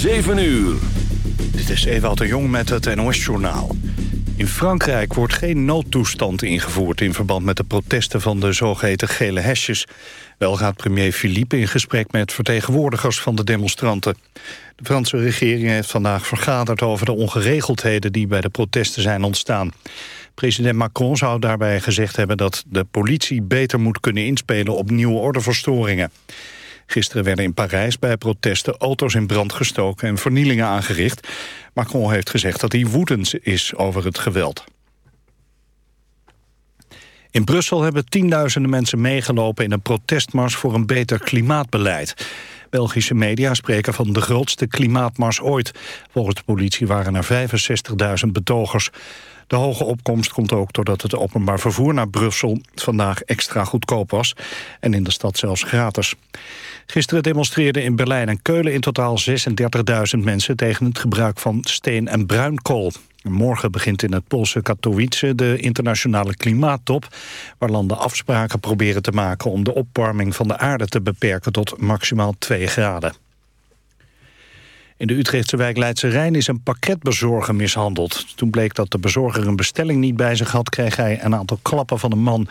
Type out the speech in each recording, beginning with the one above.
7 uur. Dit is Ewout de Jong met het NOS-journaal. In Frankrijk wordt geen noodtoestand ingevoerd... in verband met de protesten van de zogeheten gele hesjes. Wel gaat premier Philippe in gesprek met vertegenwoordigers van de demonstranten. De Franse regering heeft vandaag vergaderd over de ongeregeldheden... die bij de protesten zijn ontstaan. President Macron zou daarbij gezegd hebben dat de politie beter moet kunnen inspelen op nieuwe ordeverstoringen. Gisteren werden in Parijs bij protesten auto's in brand gestoken en vernielingen aangericht. Macron heeft gezegd dat hij woedend is over het geweld. In Brussel hebben tienduizenden mensen meegelopen in een protestmars voor een beter klimaatbeleid. Belgische media spreken van de grootste klimaatmars ooit. Volgens de politie waren er 65.000 betogers. De hoge opkomst komt ook doordat het openbaar vervoer naar Brussel vandaag extra goedkoop was en in de stad zelfs gratis. Gisteren demonstreerden in Berlijn en Keulen in totaal 36.000 mensen tegen het gebruik van steen- en bruinkool. Morgen begint in het Poolse Katowice de internationale klimaattop... waar landen afspraken proberen te maken om de opwarming van de aarde te beperken tot maximaal 2 graden. In de Utrechtse wijk Leidse Rijn is een pakketbezorger mishandeld. Toen bleek dat de bezorger een bestelling niet bij zich had... kreeg hij een aantal klappen van een man.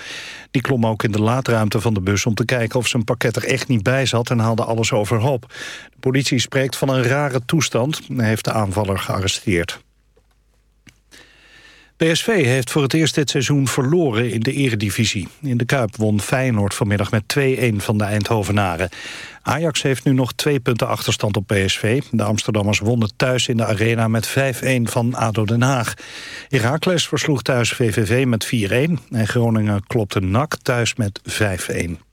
Die klom ook in de laadruimte van de bus om te kijken... of zijn pakket er echt niet bij zat en haalde alles overhoop. De politie spreekt van een rare toestand en heeft de aanvaller gearresteerd. PSV heeft voor het eerst dit seizoen verloren in de eredivisie. In de Kuip won Feyenoord vanmiddag met 2-1 van de Eindhovenaren. Ajax heeft nu nog twee punten achterstand op PSV. De Amsterdammers wonnen thuis in de arena met 5-1 van ADO Den Haag. Heracles versloeg thuis VVV met 4-1 en Groningen klopte NAC thuis met 5-1.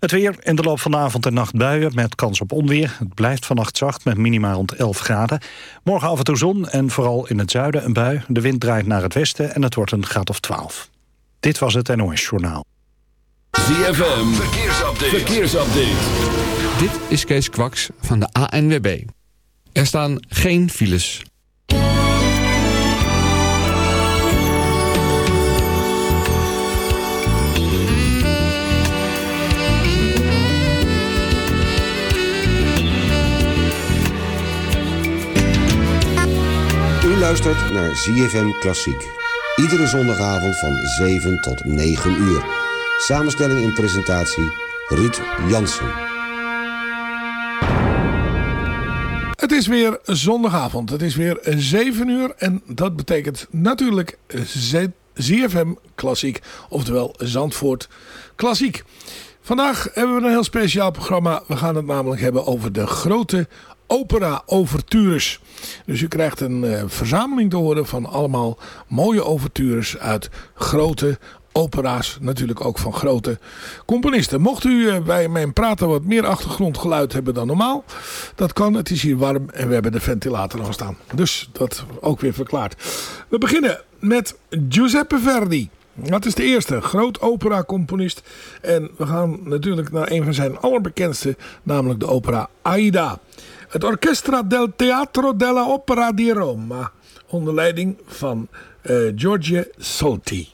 Het weer in de loop van de avond en nacht buien met kans op onweer. Het blijft vannacht zacht met minimaal rond 11 graden. Morgen af en toe zon en vooral in het zuiden een bui. De wind draait naar het westen en het wordt een graad of 12. Dit was het NOS Journaal. ZFM, verkeersupdate. verkeersupdate. Dit is Kees Kwaks van de ANWB. Er staan geen files. U luistert naar ZFM Klassiek. Iedere zondagavond van 7 tot 9 uur. Samenstelling en presentatie Ruud Jansen. Het is weer zondagavond. Het is weer 7 uur en dat betekent natuurlijk ZFM Klassiek. Oftewel Zandvoort Klassiek. Vandaag hebben we een heel speciaal programma. We gaan het namelijk hebben over de grote opera-overtures. Dus u krijgt een uh, verzameling te horen van allemaal mooie overtures uit grote opera's. Natuurlijk ook van grote componisten. Mocht u uh, bij mijn praten wat meer achtergrondgeluid hebben dan normaal. Dat kan, het is hier warm en we hebben de ventilator al staan. Dus dat ook weer verklaard. We beginnen met Giuseppe Verdi. Dat is de eerste groot opera-componist. En we gaan natuurlijk naar een van zijn allerbekendste, namelijk de opera Aida. Het Orchestra del Teatro della Opera di Roma. Onder leiding van uh, Giorgio Solti.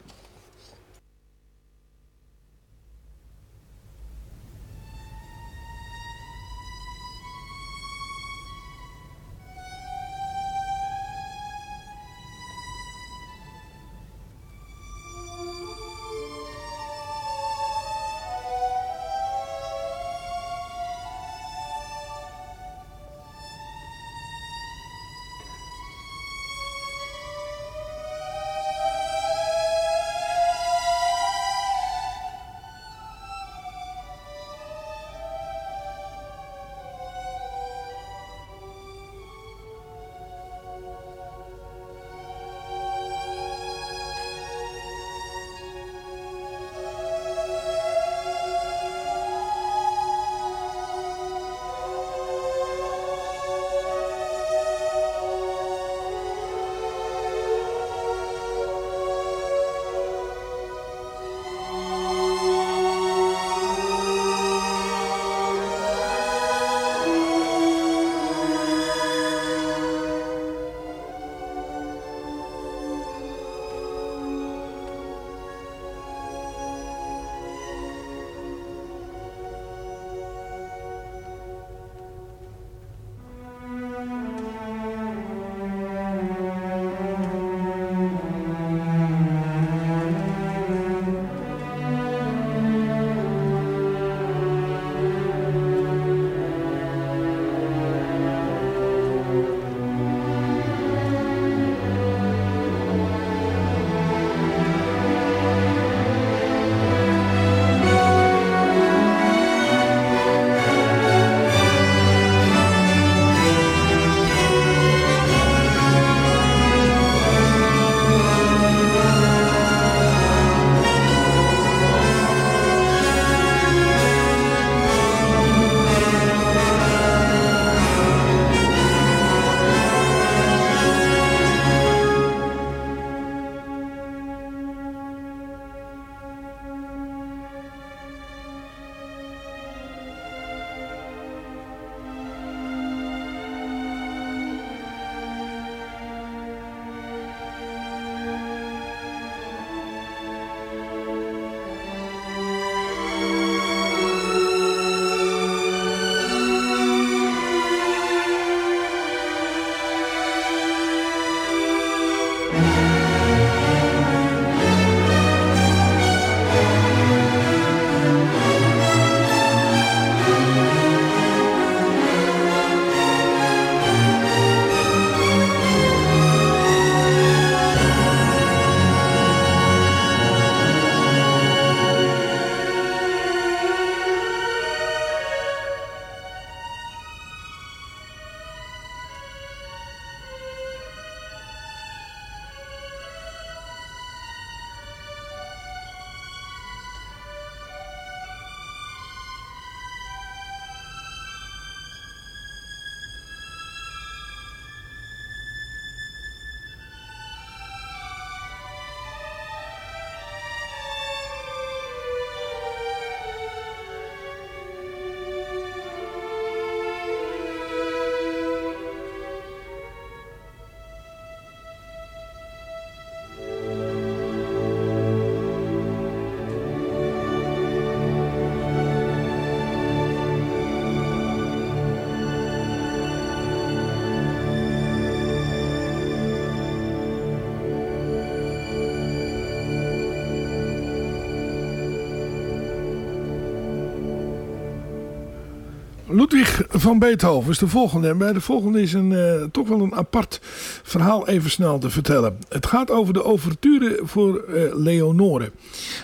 Ludwig van Beethoven is de volgende. En bij de volgende is een, uh, toch wel een apart verhaal even snel te vertellen. Het gaat over de overture voor uh, Leonore.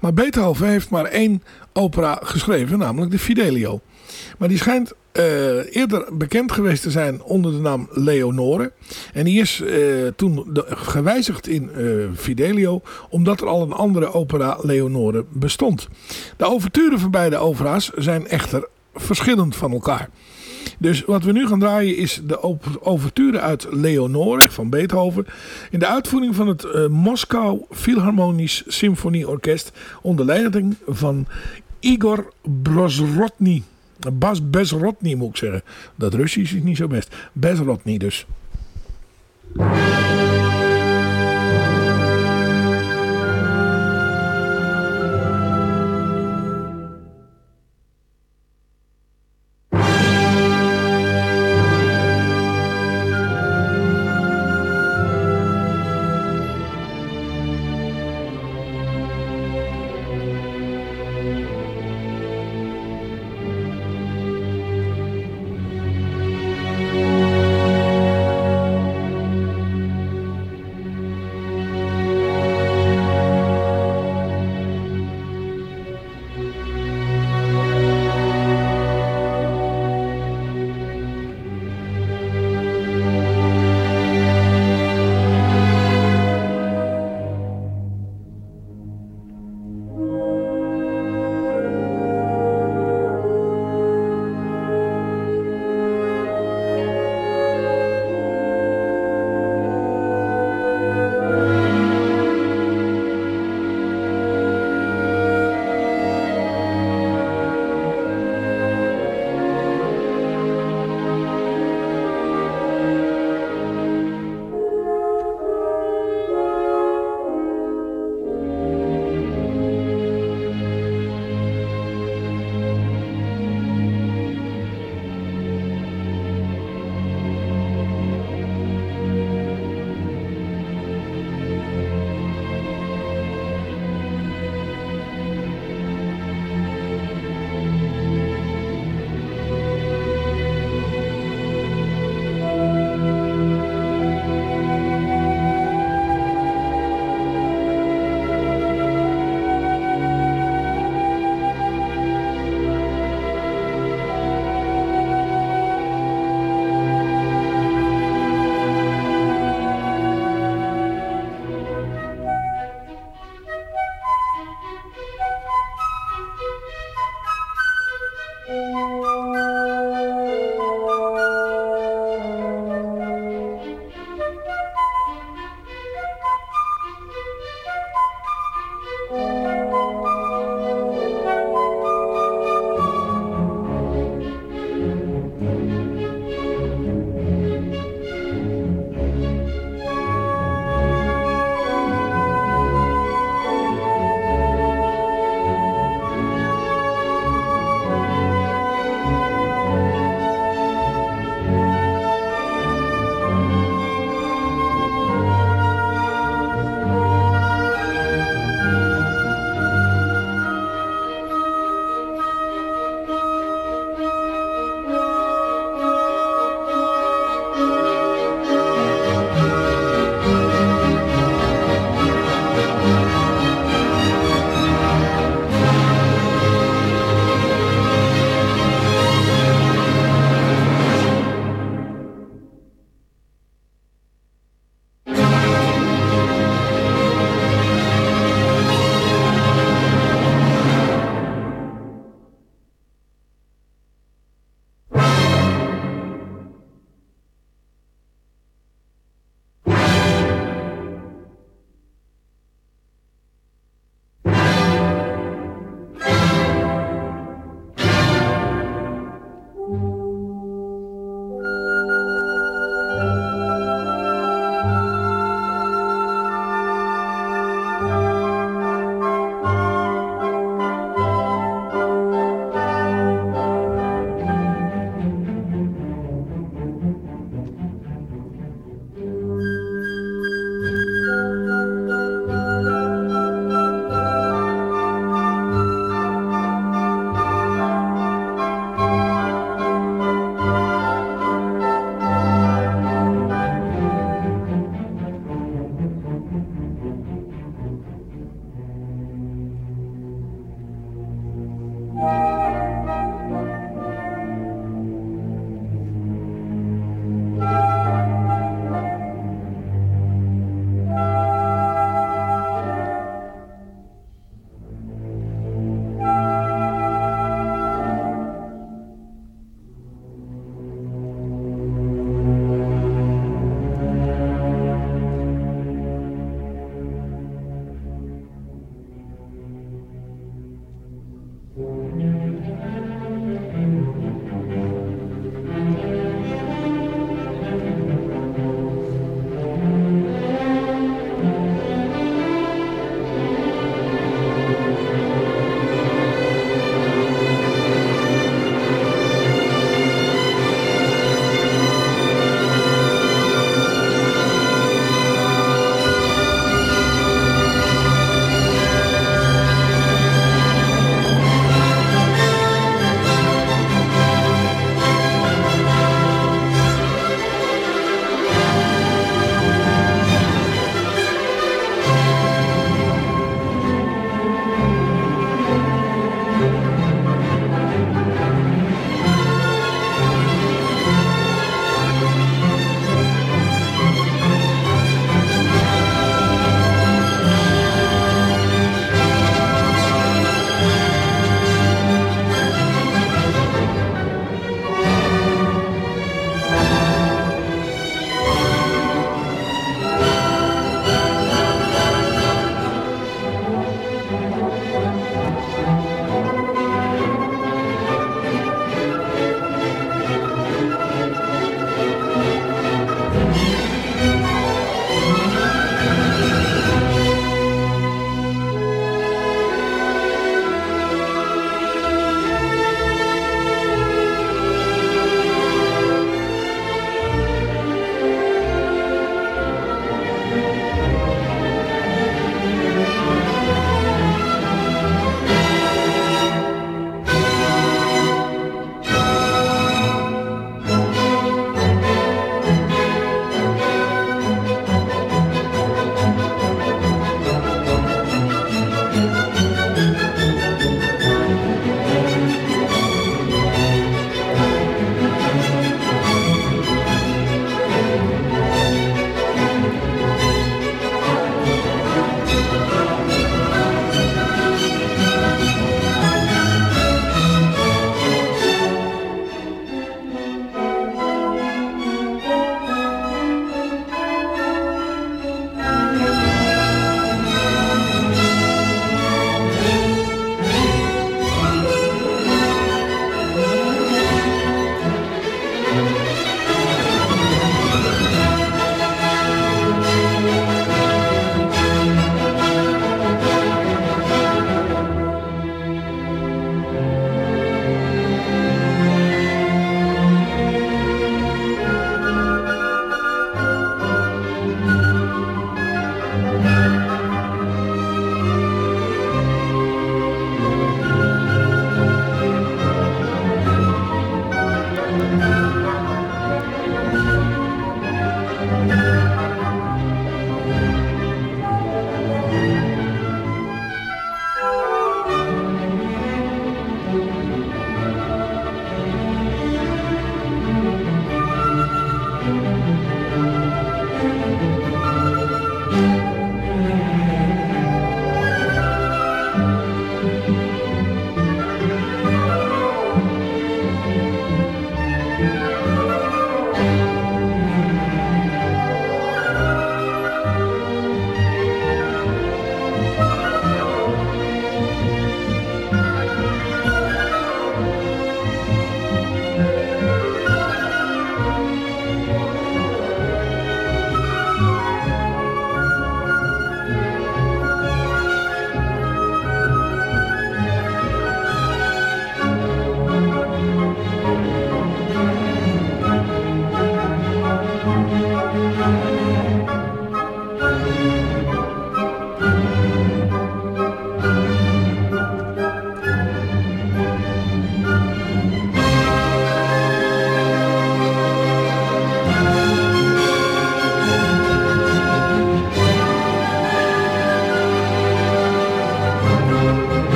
Maar Beethoven heeft maar één opera geschreven, namelijk de Fidelio. Maar die schijnt uh, eerder bekend geweest te zijn onder de naam Leonore. En die is toen gewijzigd in Fidelio, omdat er al een andere opera Leonore bestond. De overturen van beide opera's zijn echter verschillend van elkaar. Dus wat we nu gaan draaien is de overture uit Leonore van Beethoven. In de uitvoering van het uh, Moskou Philharmonisch Symfonieorkest onder leiding van Igor Brozrotny. Bas Bezrotny moet ik zeggen. Dat Russisch is niet zo best. Bezrotny dus.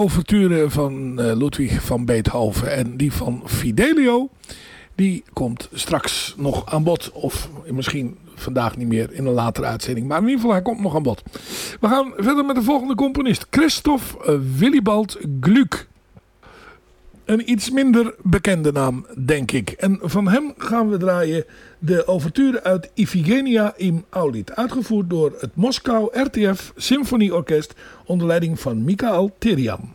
Leonore, dus de overture van uh, Ludwig van Beethoven en die van Fidelio. Die komt straks nog aan bod. Of misschien vandaag niet meer in een latere uitzending. Maar in ieder geval, hij komt nog aan bod. We gaan verder met de volgende componist. Christoph eh, Willibald Gluck. Een iets minder bekende naam, denk ik. En van hem gaan we draaien de overture uit Iphigenia im Aulit. Uitgevoerd door het Moskou RTF Symfonieorkest onder leiding van Mikhail Terian.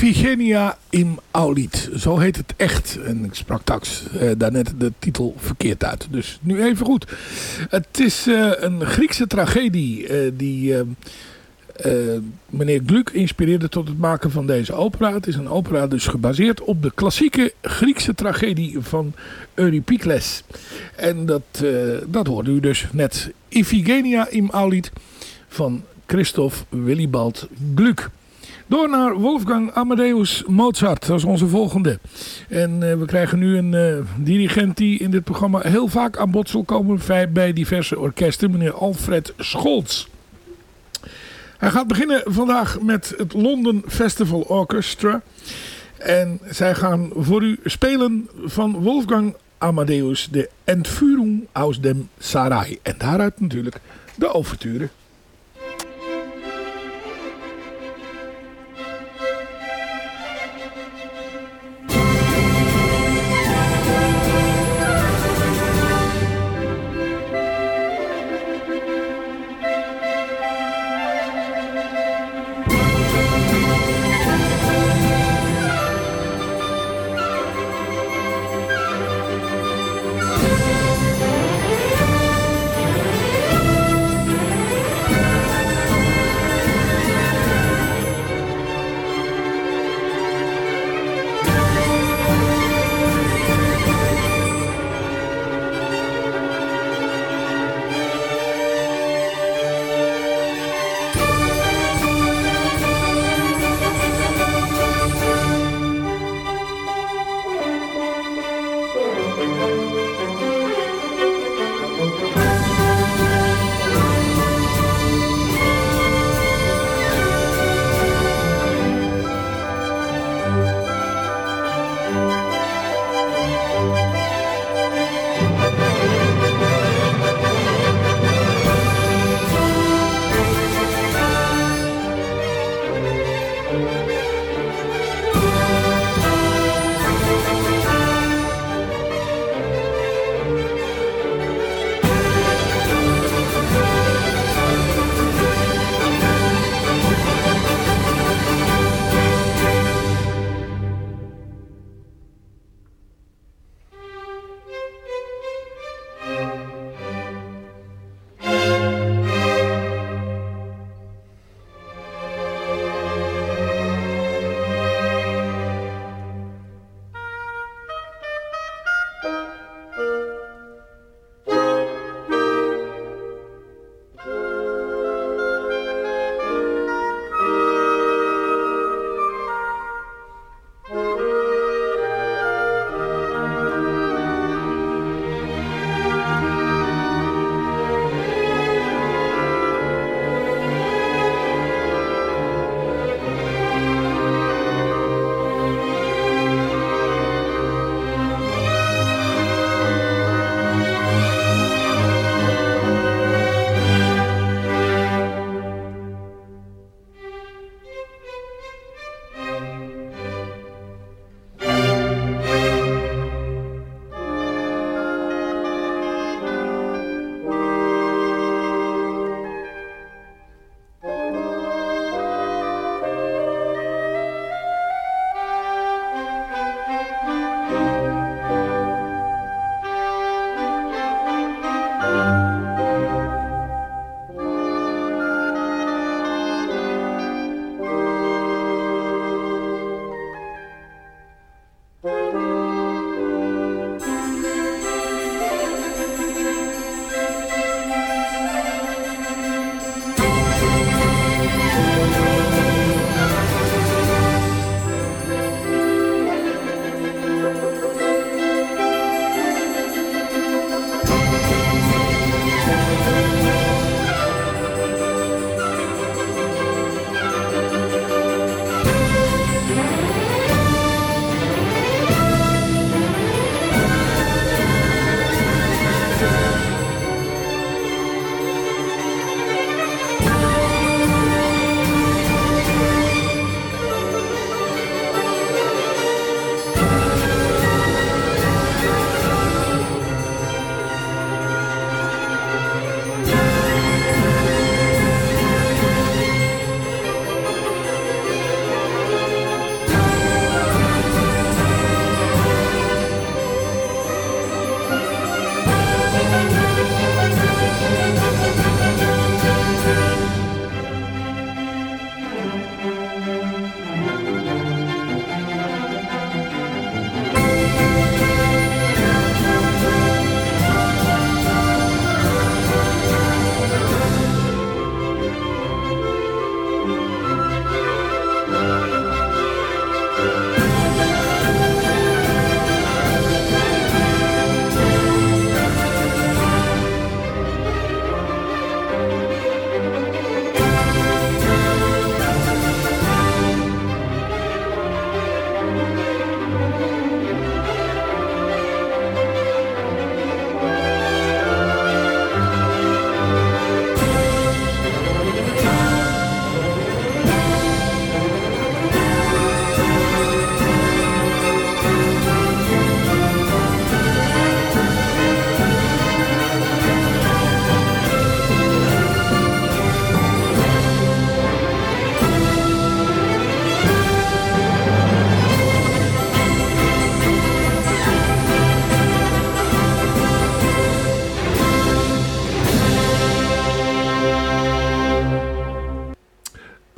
Iphigenia im Aulit. Zo heet het echt. En ik sprak straks uh, daarnet de titel verkeerd uit. Dus nu even goed. Het is uh, een Griekse tragedie uh, die meneer Gluck inspireerde tot het maken van deze opera. Het is een opera dus gebaseerd op de klassieke Griekse tragedie van Euripicles. En dat, dat hoorde u dus net. Iphigenia im Aulit van Christoph Willibald Gluck. Door naar Wolfgang Amadeus Mozart. Dat is onze volgende. En uh, we krijgen nu een uh, dirigent die in dit programma heel vaak aan bod zal komen bij diverse orkesten. Meneer Alfred Scholz. Hij gaat beginnen vandaag met het London Festival Orchestra. En zij gaan voor u spelen van Wolfgang Amadeus de Entführung aus dem Sarai. En daaruit natuurlijk de overture.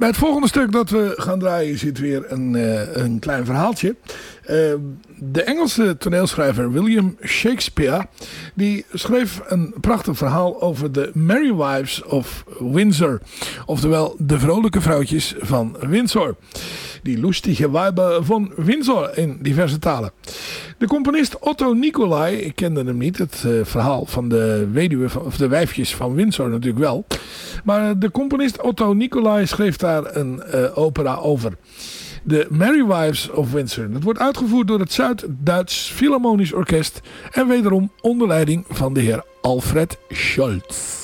Bij het volgende stuk dat we gaan draaien zit weer een, uh, een klein verhaaltje. Uh, de Engelse toneelschrijver William Shakespeare die schreef een prachtig verhaal over de Merry Wives of Windsor. Oftewel de vrolijke vrouwtjes van Windsor. Die lustige Weiber van Windsor in diverse talen. De componist Otto Nicolai, ik kende hem niet, het uh, verhaal van de weduwe of de wijfjes van Windsor natuurlijk wel. Maar de componist Otto Nicolai schreef daar een uh, opera over. De Merry Wives of Windsor. Dat wordt uitgevoerd door het Zuid-Duits Philharmonisch Orkest en wederom onder leiding van de heer Alfred Scholz.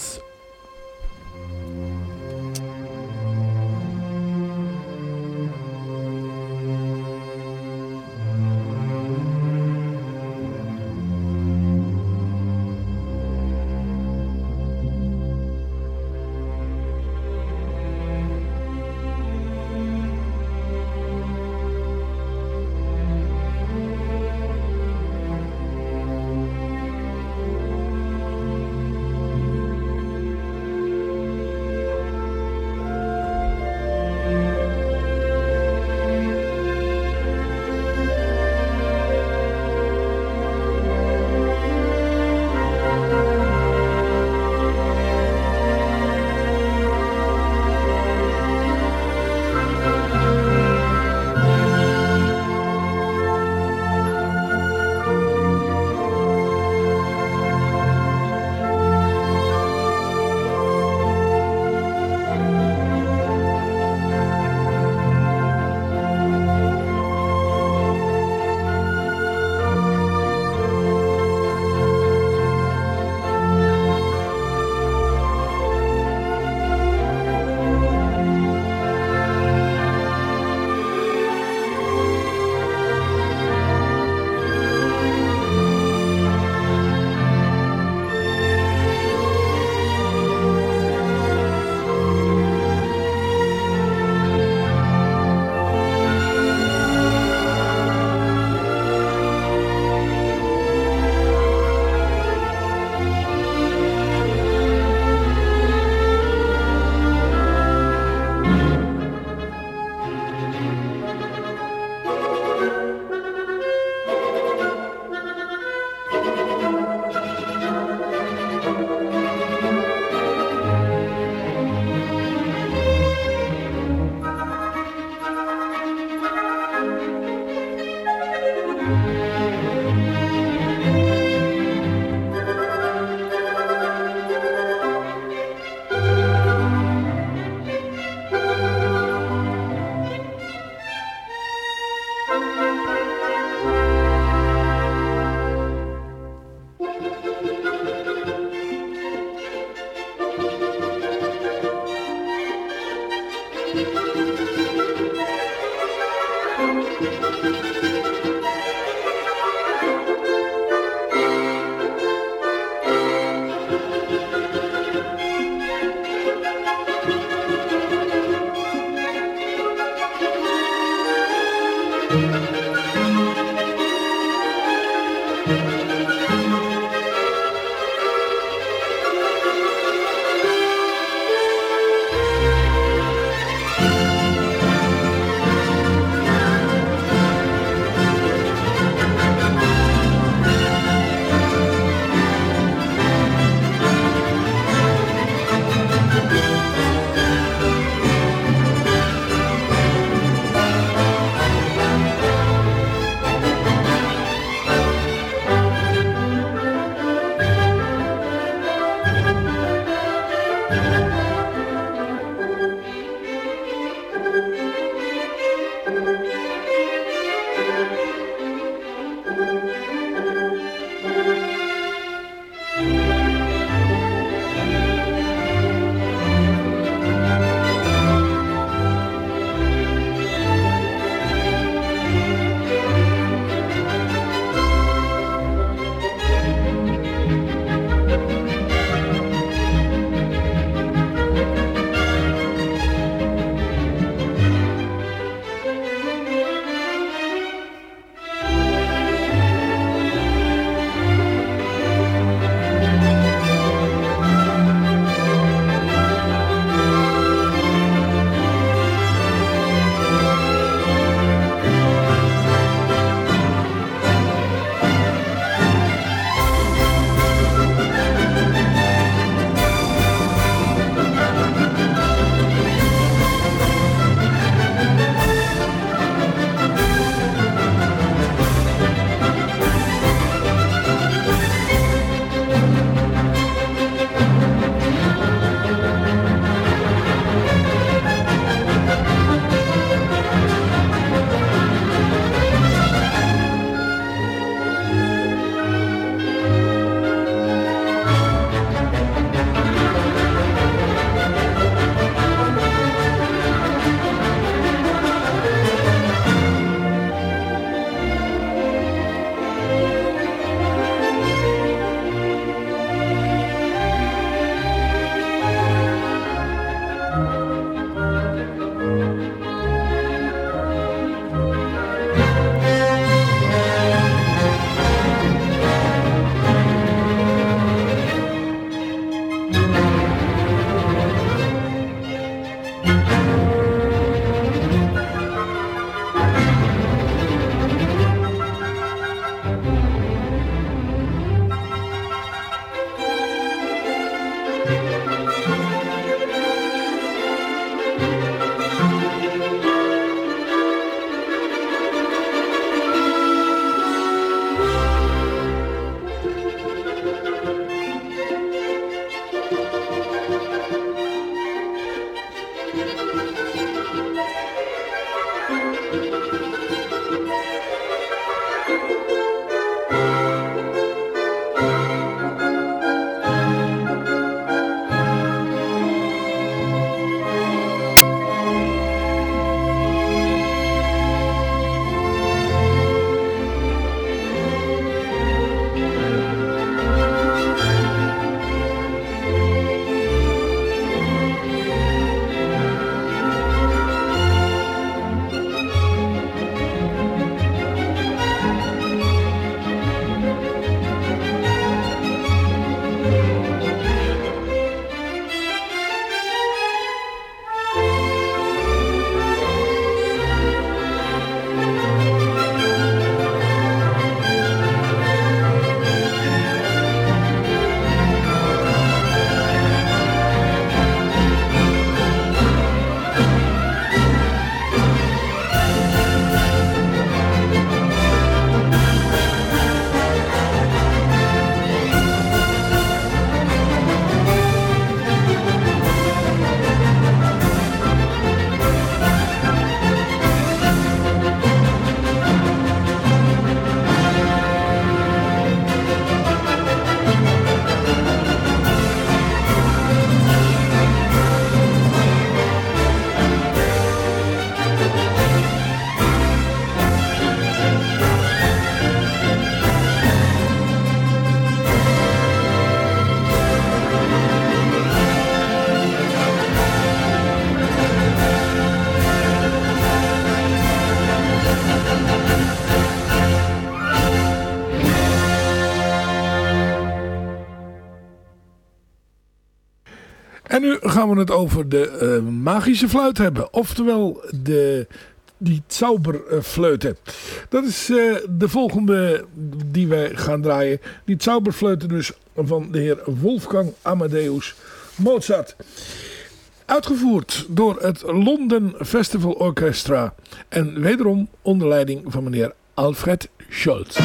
En nu gaan we het over de uh, magische fluit hebben. Oftewel de, die Zauberfleuten. Dat is uh, de volgende die wij gaan draaien. Die Zauberfleuten dus van de heer Wolfgang Amadeus Mozart. Uitgevoerd door het London Festival Orchestra. En wederom onder leiding van meneer Alfred Scholz.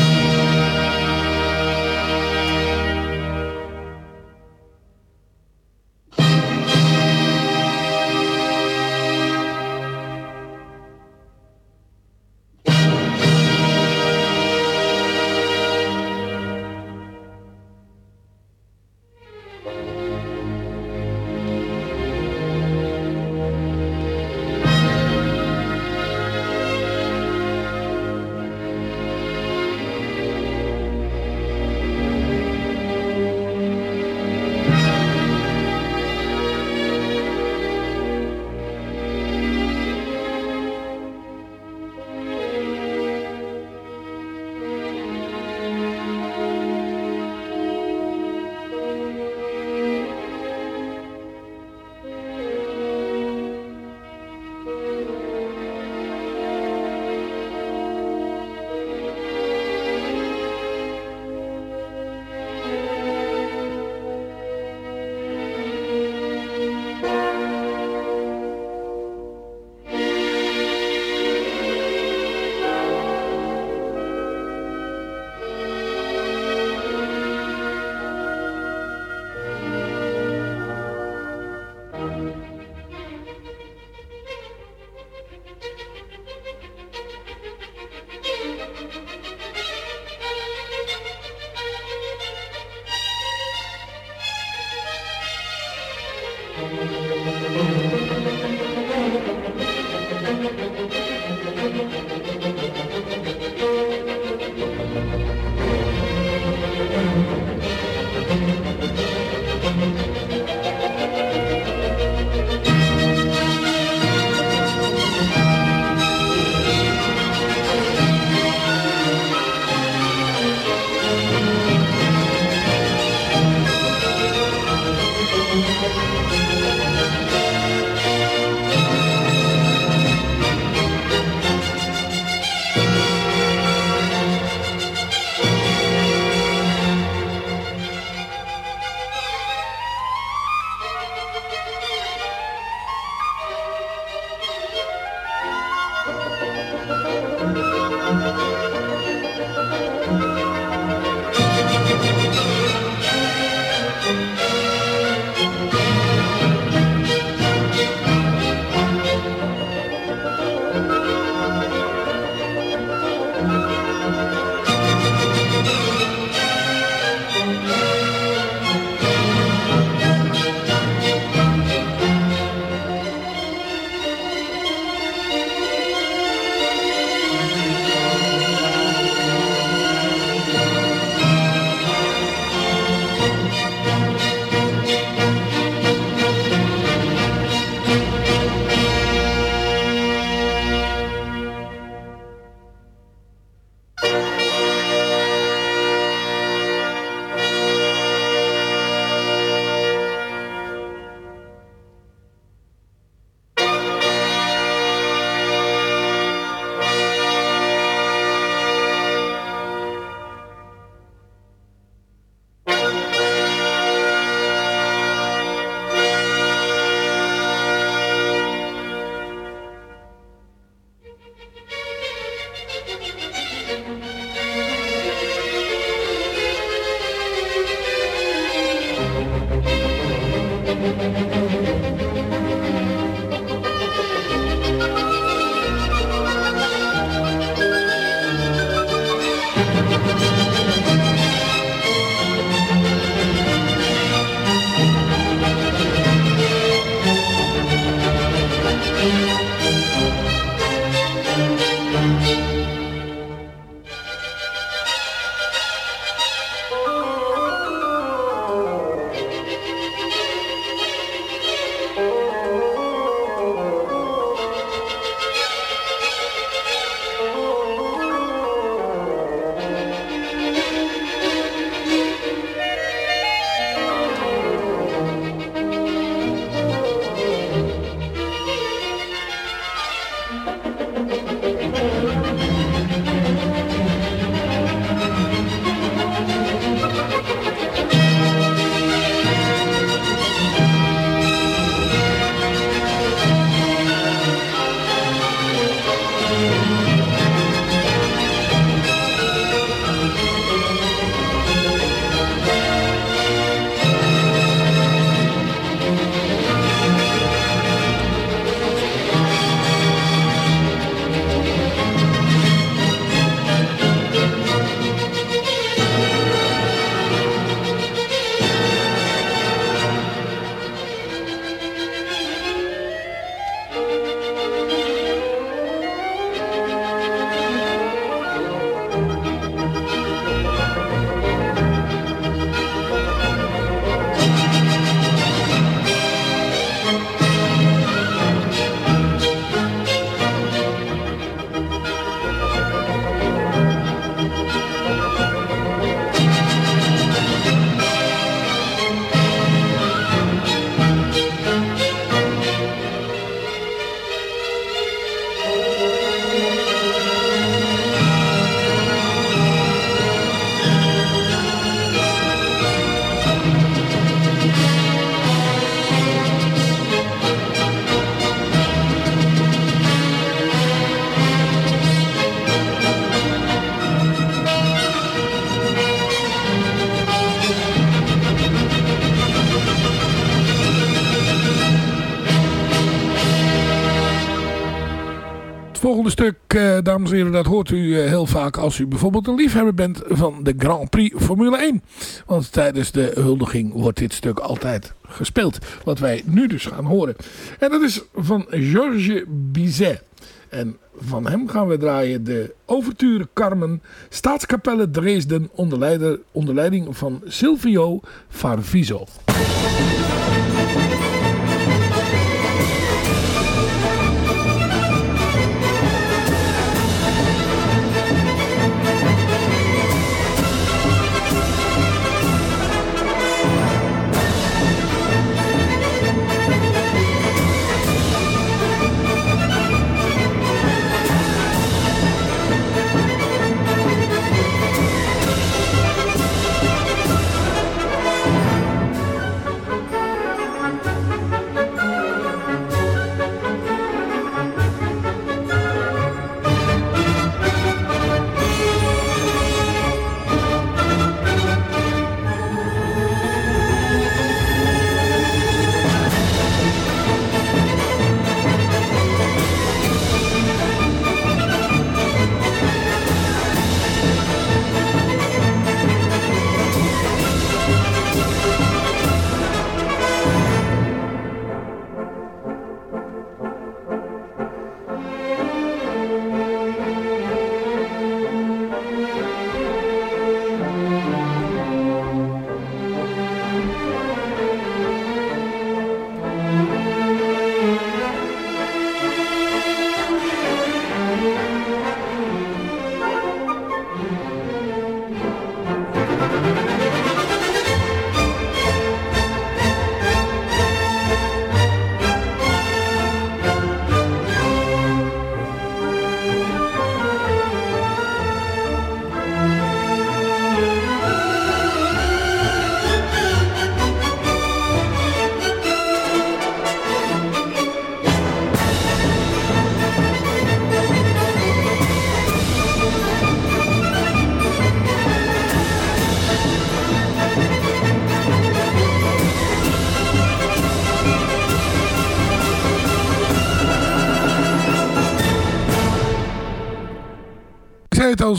Dat hoort u uh, heel vaak als u bijvoorbeeld een liefhebber bent van de Grand Prix Formule 1. Want tijdens de huldiging wordt dit stuk altijd gespeeld. Wat wij nu dus gaan horen. En dat is van Georges Bizet. En van hem gaan we draaien de overture Carmen, Staatskapelle Dresden onder, onder leiding van Silvio Farviso.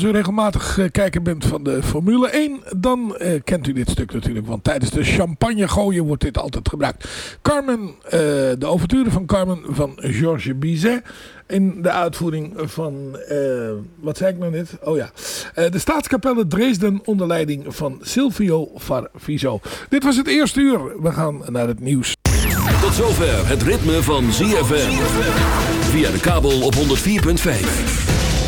U regelmatig uh, kijker bent van de Formule 1, dan uh, kent u dit stuk natuurlijk. Want tijdens de champagne gooien wordt dit altijd gebruikt. Carmen, uh, de overture van Carmen van Georges Bizet. In de uitvoering van, wat zei ik nou net? Oh ja, de Staatskapelle Dresden onder leiding van Silvio Farviso. Dit was het eerste uur. We gaan naar het nieuws. Tot zover het ritme van ZFM. Via de kabel op 104.5.